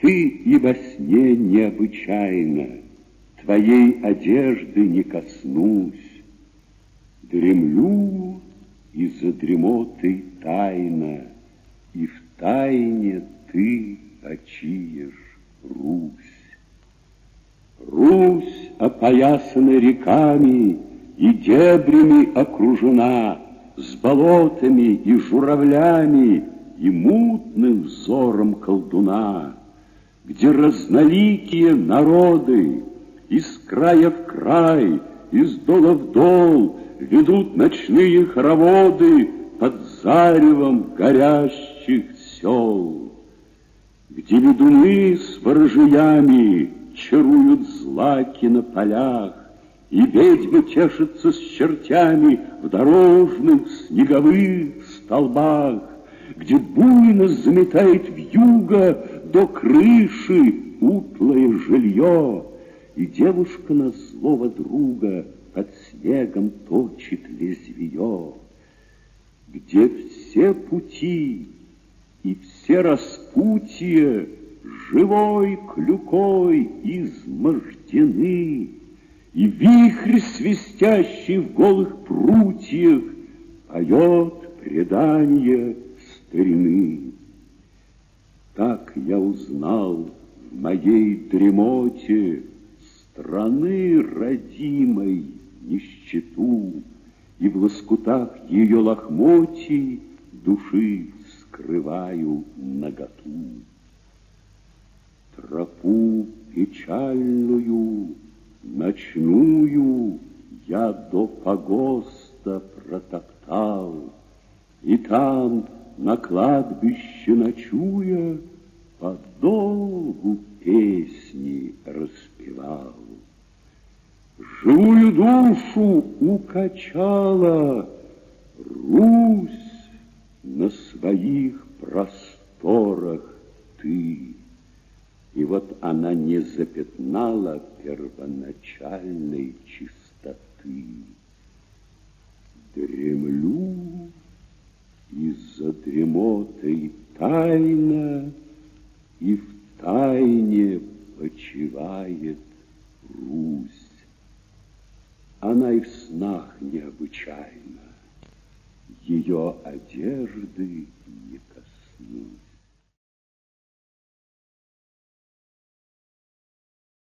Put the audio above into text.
Ты и во сне необычайно, Твоей одежды не коснусь. Дремлю и за дремотой тайна, И в тайне ты очиешь Русь. Русь опоясана реками И дебрями окружена, С болотами и журавлями И мутным взором колдуна, Где разноликие народы Из края в край, из дола в дол Ведут ночные хороводы Под заревом горящих сел, Где ведуны с ворожиями чаруют злаки на полях, И ведьмы тешатся с чертями в дорожных снеговых столбах, Где буйно заметает вьюга до крыши утлое жилье, И девушка на злого друга под снегом точит лезвие, Где все пути и все распутья живой клюкой измождены, И вихрь, свистящий в голых прутьях, Поет предание старины. Так я узнал в моей дремоте Страны родимой нищету, И в лоскутах ее лохмотий Души скрываю наготу. Тропу печальную, ночную я до погоста протоптал, И там, на кладбище ночуя, подолгу песни распевал. Живую душу укачала Русь на своих просторах ты. И вот она не запятнала первоначальной чистоты. Дремлю из-за дремотой тайна, И в тайне почивает Русь. Она и в снах необычайна, Ее одежды не коснусь.